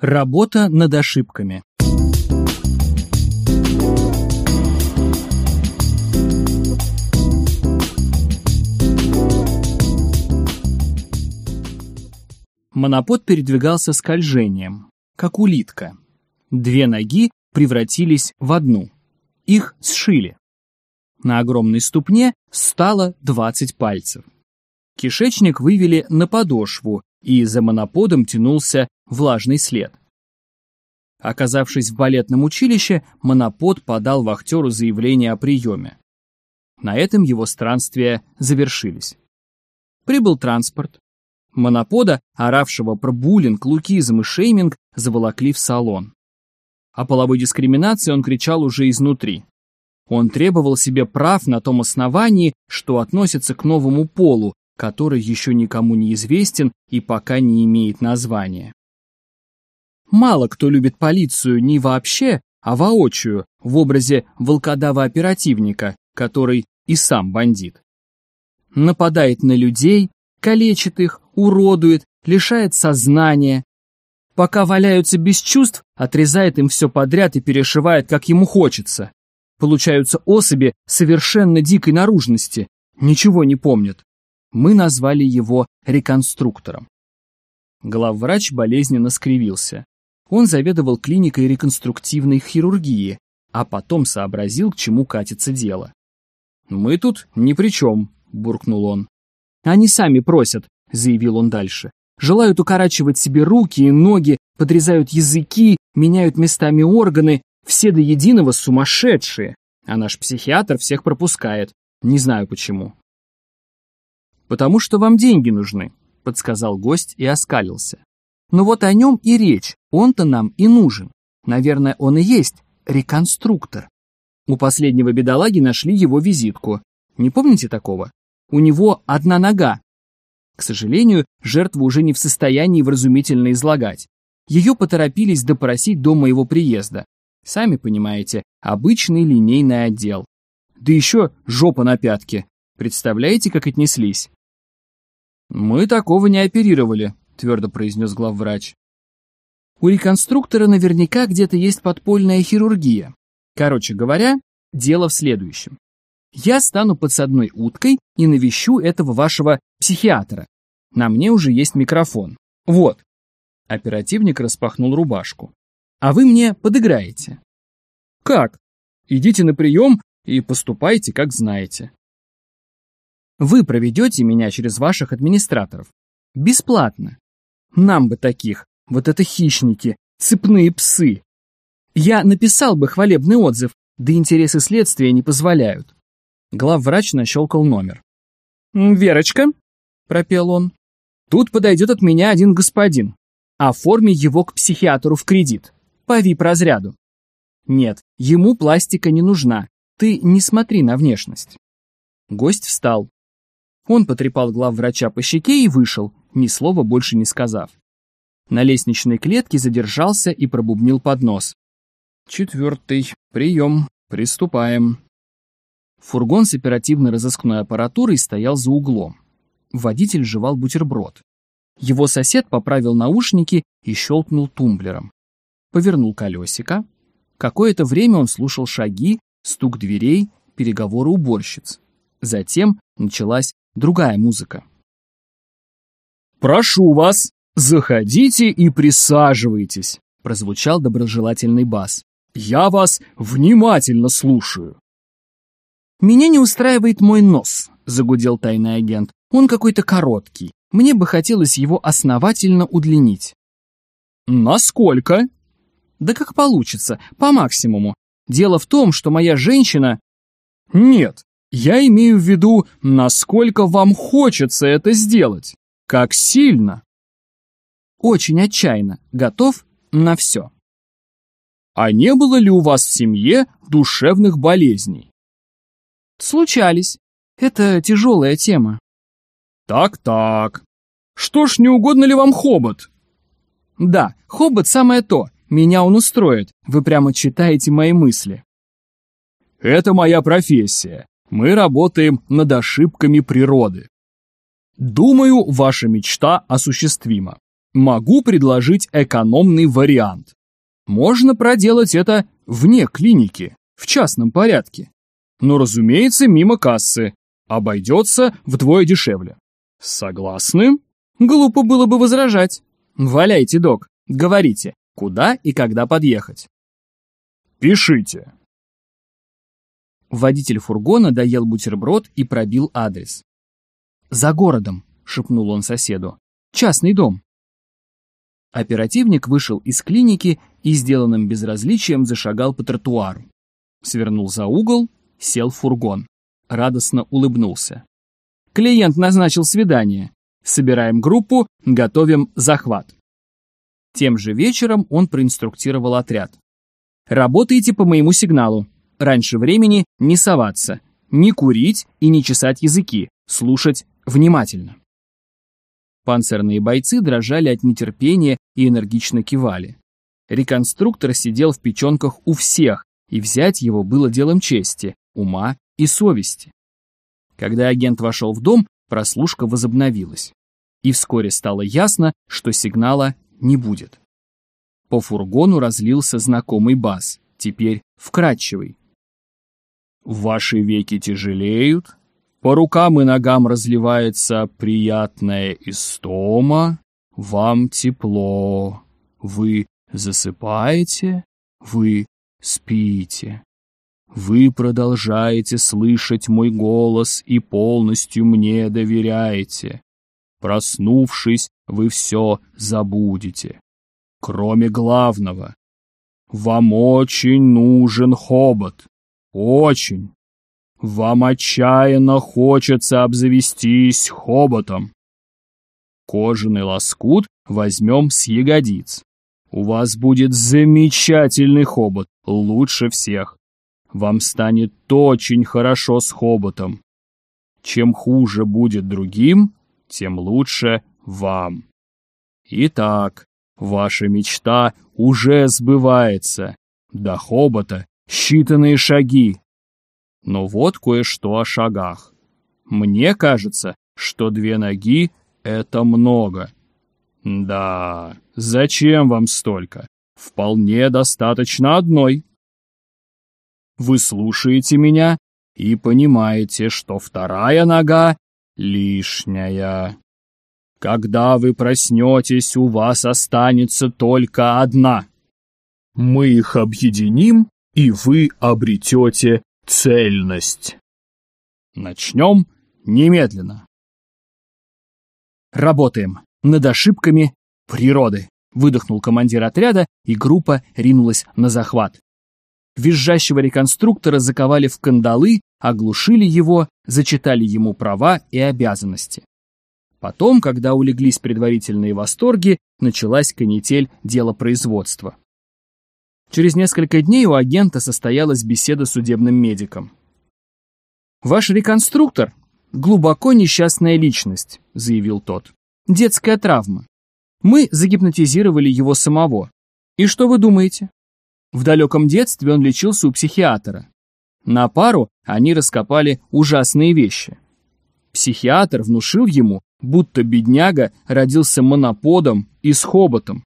Работа над ошибками. Монопод передвигался скольжением, как улитка. Две ноги превратились в одну. Их сшили. На огромной ступне стало 20 пальцев. Кишечник вывели на подошву, и за моноподом тянулся влажный след. Оказавшись в балетном училище, монопод подал вахтеру заявление о приеме. На этом его странствия завершились. Прибыл транспорт. Монопода, оравшего про буллинг, лукизм и шейминг, заволокли в салон. О половой дискриминации он кричал уже изнутри. Он требовал себе прав на том основании, что относится к новому полу, который еще никому не известен и пока не имеет названия. Мало кто любит полицию не вообще, а воочию, в образе волкодава-оперативника, который и сам бандит. Нападает на людей, калечит их, уродует, лишает сознания. Пока валяются без чувств, отрезает им все подряд и перешивает, как ему хочется. Получаются особи совершенно дикой наружности, ничего не помнят. Мы назвали его реконструктором. Главврач болезненно скривился. Он заведовал клиникой реконструктивной хирургии, а потом сообразил, к чему катится дело. «Мы тут ни при чем», — буркнул он. «Они сами просят», — заявил он дальше. «Желают укорачивать себе руки и ноги, подрезают языки, меняют местами органы, все до единого сумасшедшие, а наш психиатр всех пропускает. Не знаю почему». «Потому что вам деньги нужны», — подсказал гость и оскалился. Но вот о нем и речь, он-то нам и нужен. Наверное, он и есть реконструктор. У последнего бедолаги нашли его визитку. Не помните такого? У него одна нога. К сожалению, жертва уже не в состоянии вразумительно излагать. Ее поторопились допросить до моего приезда. Сами понимаете, обычный линейный отдел. Да еще жопа на пятке. Представляете, как отнеслись? Мы такого не оперировали, твердо произнес главврач. У реконструктора наверняка где-то есть подпольная хирургия. Короче говоря, дело в следующем. Я стану подсадной уткой и навещу этого вашего психиатра. На мне уже есть микрофон. Вот. Оперативник распахнул рубашку. А вы мне подыграете. Как? Идите на прием и поступайте, как знаете. Вы проведете меня через ваших администраторов. Бесплатно. Нам бы таких, вот это хищники, цепные псы. Я написал бы хвалебный отзыв, да интересы следствия не позволяют. Главврач нащелкал номер. «Верочка», — пропел он, — «тут подойдет от меня один господин. Оформи его к психиатру в кредит, по вип-разряду». «Нет, ему пластика не нужна, ты не смотри на внешность». Гость встал. Он потрепал главврача по щеке и вышел, ни слова больше не сказав. На лестничной клетке задержался и пробубнил под нос. «Четвертый. Прием. Приступаем». Фургон с оперативно-розыскной аппаратурой стоял за углом. Водитель жевал бутерброд. Его сосед поправил наушники и щелкнул тумблером. Повернул колесико. Какое-то время он слушал шаги, стук дверей, переговоры уборщиц. Затем началась другая музыка. «Прошу вас, заходите и присаживайтесь», — прозвучал доброжелательный бас. «Я вас внимательно слушаю». «Меня не устраивает мой нос», — загудел тайный агент. «Он какой-то короткий. Мне бы хотелось его основательно удлинить». «Насколько?» «Да как получится, по максимуму. Дело в том, что моя женщина...» «Нет, я имею в виду, насколько вам хочется это сделать». Как сильно? Очень отчаянно. Готов на все. А не было ли у вас в семье душевных болезней? Случались. Это тяжелая тема. Так-так. Что ж, не угодно ли вам хобот? Да, хобот самое то. Меня он устроит. Вы прямо читаете мои мысли. Это моя профессия. Мы работаем над ошибками природы. Думаю, ваша мечта осуществима. могу предложить экономный вариант. Можно проделать это вне клиники, в частном порядке. Но, разумеется, мимо кассы. Обойдется вдвое дешевле. Согласны? Глупо было бы возражать. Валяйте, док, говорите, куда и когда подъехать. Пишите. Водитель фургона доел бутерброд и пробил адрес. «За городом», — шепнул он соседу. «Частный дом». Оперативник вышел из клиники и сделанным безразличием зашагал по тротуару. Свернул за угол, сел в фургон. Радостно улыбнулся. Клиент назначил свидание. Собираем группу, готовим захват. Тем же вечером он проинструктировал отряд. Работайте по моему сигналу. Раньше времени не соваться, не курить и не чесать языки, слушать внимательно. Панцирные бойцы дрожали от нетерпения и энергично кивали. Реконструктор сидел в печенках у всех, и взять его было делом чести, ума и совести. Когда агент вошел в дом, прослушка возобновилась. И вскоре стало ясно, что сигнала не будет. По фургону разлился знакомый бас, теперь вкрадчивый. Ваши веки тяжелеют, по рукам и ногам разливается приятная истома, вам тепло, вы засыпаете, вы спите. Вы продолжаете слышать мой голос и полностью мне доверяете. Проснувшись, вы все забудете. Кроме главного. Вам очень нужен хобот. Очень. Вам отчаянно хочется обзавестись хоботом. Кожаный лоскут возьмем с ягодиц. У вас будет замечательный хобот, лучше всех. Вам станет очень хорошо с хоботом. Чем хуже будет другим, тем лучше вам. Итак, ваша мечта уже сбывается. До хобота считанные шаги. Но вот кое-что о шагах. Мне кажется, что две ноги — это много. Да, зачем вам столько? Вполне достаточно одной. Вы слушаете меня и понимаете, что вторая нога лишняя. Когда вы проснетесь, у вас останется только одна. Мы их объединим и вы обретете цельность. Начнем немедленно. Работаем над ошибками природы, выдохнул командир отряда, и группа ринулась на захват. Визжащего реконструктора заковали в кандалы, оглушили его, зачитали ему права и обязанности. Потом, когда улеглись предварительные восторги, началась канитель дела производства. Через несколько дней у агента состоялась беседа с судебным медиком. «Ваш реконструктор — глубоко несчастная личность», — заявил тот. «Детская травма. Мы загипнотизировали его самого. И что вы думаете? В далеком детстве он лечился у психиатра. На пару они раскопали ужасные вещи. Психиатр внушил ему, будто бедняга родился моноподом и с хоботом.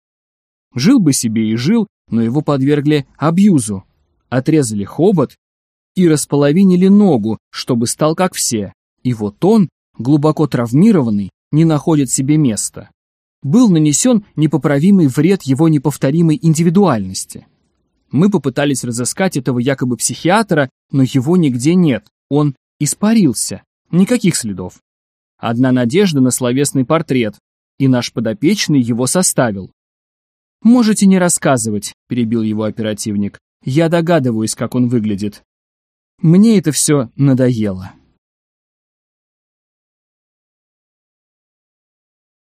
Жил бы себе и жил, но его подвергли абьюзу, отрезали хобот и располовинили ногу, чтобы стал как все. И вот он, глубоко травмированный, не находит себе места. Был нанесен непоправимый вред его неповторимой индивидуальности. Мы попытались разыскать этого якобы психиатра, но его нигде нет, он испарился, никаких следов. Одна надежда на словесный портрет, и наш подопечный его составил. «Можете не рассказывать», — перебил его оперативник. «Я догадываюсь, как он выглядит. Мне это все надоело».